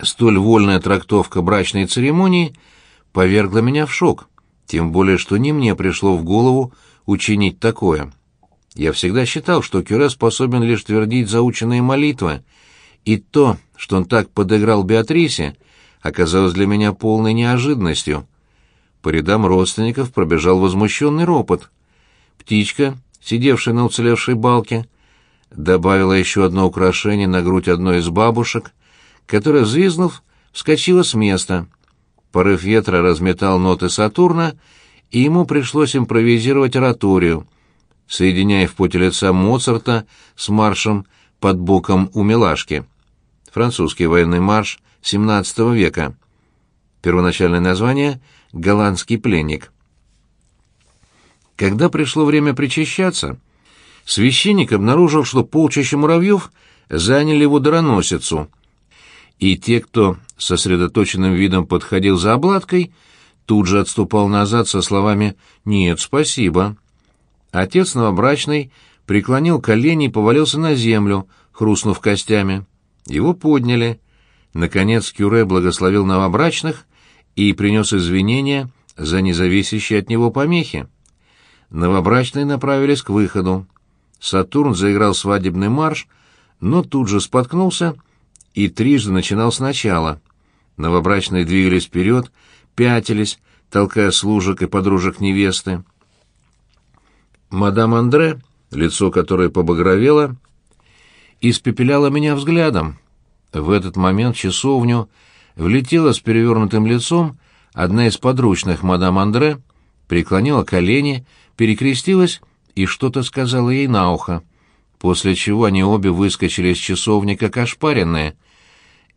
Столь вольная трактовка брачной церемонии повергла меня в шок, тем более что не мне пришло в голову учинить такое. Я всегда считал, что Кюре способен лишь твердить заученные молитвы, и то, что он так подыграл Беатрисе, оказалось для меня полной неожиданностью. По рядам родственников пробежал возмущенный ропот. Птичка, сидевшая на уцелевшей балке, добавила еще одно украшение на грудь одной из бабушек, которая, взвизгнув, вскочила с места. Порыв ветра разметал ноты Сатурна, и ему пришлось импровизировать ораторию, соединяя в поте лица Моцарта с маршем под боком у милашки. Французский военный марш XVII века. Первоначальное название — «Голландский пленник». Когда пришло время причащаться, священник обнаружил, что полчища муравьев заняли его водороносицу, и те, кто сосредоточенным видом подходил за обладкой, тут же отступал назад со словами «Нет, спасибо». Отец новобрачный преклонил колени и повалился на землю, хрустнув костями. Его подняли. Наконец Кюре благословил новобрачных и принес извинения за независящие от него помехи. Новобрачные направились к выходу. Сатурн заиграл свадебный марш, но тут же споткнулся и трижды начинал сначала. Новобрачные двигались вперед, пятились, толкая служек и подружек невесты. Мадам Андре, лицо которой побагровело, испепеляла меня взглядом. В этот момент в часовню влетела с перевернутым лицом одна из подручных мадам Андре, преклонила колени, перекрестилась и что-то сказала ей на ухо, после чего они обе выскочили из часовни как ошпаренные.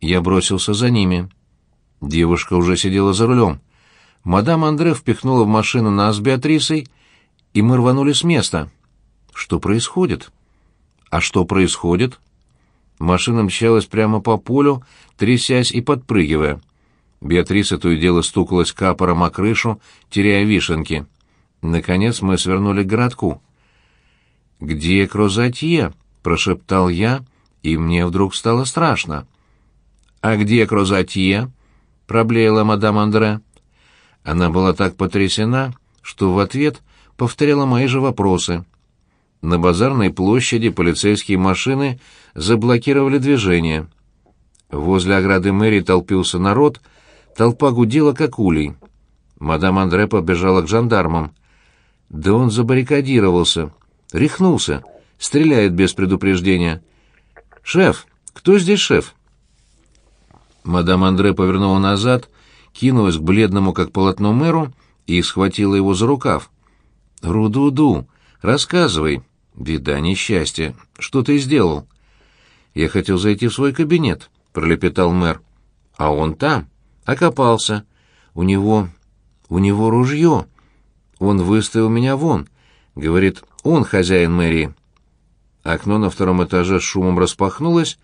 Я бросился за ними. Девушка уже сидела за рулем. Мадам Андре впихнула в машину нас с Беатрисой, и мы рванули с места. Что происходит? А что происходит? Машина мчалась прямо по полю, трясясь и подпрыгивая. Беатриса то и дело стукалась капором о крышу, теряя вишенки. Наконец мы свернули к городку. «Где Крозатье?» — прошептал я, и мне вдруг стало страшно. «А где Крозатье?» — проблеяла мадам Андре. Она была так потрясена, что в ответ повторяла мои же вопросы. На базарной площади полицейские машины заблокировали движение. Возле ограды мэрии толпился народ, толпа гудела как улей. Мадам Андре побежала к жандармам. Да он забаррикадировался, рехнулся, стреляет без предупреждения. «Шеф! Кто здесь шеф?» Мадам Андре повернула назад, кинулась к бледному, как полотно мэру, и схватила его за рукав. «Руду-ду, рассказывай. Беда, несчастье. Что ты сделал?» «Я хотел зайти в свой кабинет», — пролепетал мэр. «А он там. Окопался. У него... у него ружье. Он выставил меня вон. Говорит, он хозяин мэрии». Окно на втором этаже шумом распахнулось,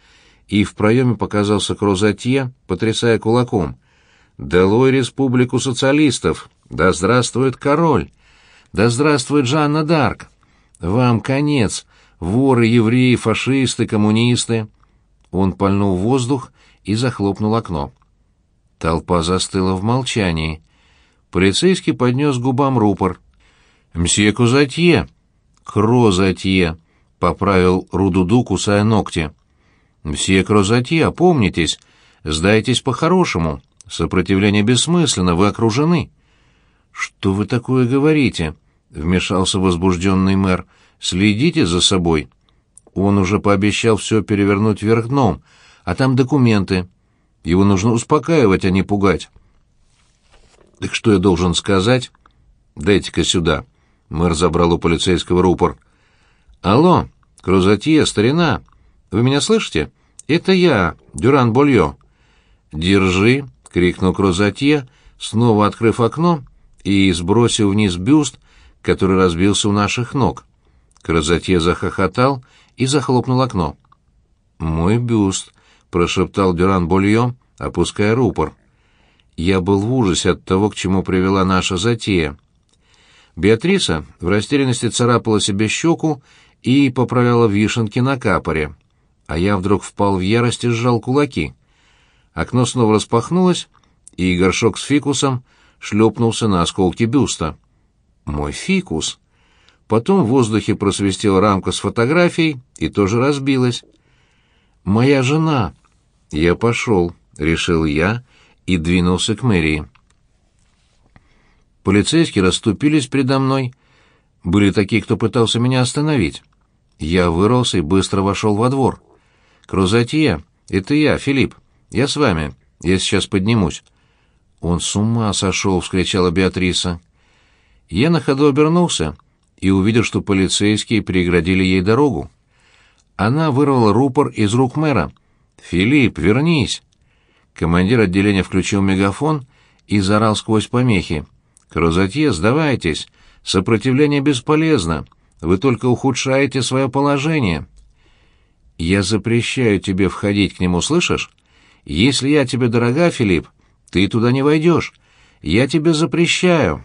и в проеме показался Крозатье, потрясая кулаком. «Долой республику социалистов! Да здравствует король! Да здравствует Жанна Д'Арк! Вам конец, воры, евреи, фашисты, коммунисты!» Он пальнул воздух и захлопнул окно. Толпа застыла в молчании. Полицейский поднес губам рупор. «Мсье Кузатье!» «Крозатье!» — поправил Рудуду, кусая ногти. «Мсье Крозатье, опомнитесь, сдайтесь по-хорошему. Сопротивление бессмысленно, вы окружены». «Что вы такое говорите?» — вмешался возбужденный мэр. «Следите за собой». Он уже пообещал все перевернуть вверх дном, а там документы. Его нужно успокаивать, а не пугать. «Так что я должен сказать?» «Дайте-ка сюда». Мэр забрал у полицейского рупор. «Алло, Крузатье, старина, вы меня слышите? Это я, Дюран Больо». «Держи!» — крикнул Крузатье, снова открыв окно и сбросив вниз бюст, который разбился у наших ног. Крузатье захохотал и захлопнул окно. «Мой бюст», — прошептал Дюран Больо, опуская рупор. Я был в ужасе от того, к чему привела наша затея. Беатриса в растерянности царапала себе щеку и поправляла вишенки на капоре, а я вдруг впал в ярость и сжал кулаки. Окно снова распахнулось, и горшок с фикусом шлепнулся на осколки бюста. Мой фикус! Потом в воздухе просвистела рамка с фотографией и тоже разбилась. «Моя жена!» «Я пошел», — решил я и двинулся к мэрии. Полицейские расступились передо мной. Были такие, кто пытался меня остановить. Я вырвался и быстро вошел во двор. «Крузатье, это я, Филипп. Я с вами. Я сейчас поднимусь». «Он с ума сошел!» — вскричала Беатриса. Я на ходу обернулся и увидел, что полицейские преградили ей дорогу. Она вырвала рупор из рук мэра. «Филипп, вернись!» Командир отделения включил мегафон и заорал сквозь помехи. «Крузатье, сдавайтесь! Сопротивление бесполезно! Вы только ухудшаете свое положение!» «Я запрещаю тебе входить к нему, слышишь? Если я тебе дорога, Филипп, ты туда не войдешь. Я тебе запрещаю!»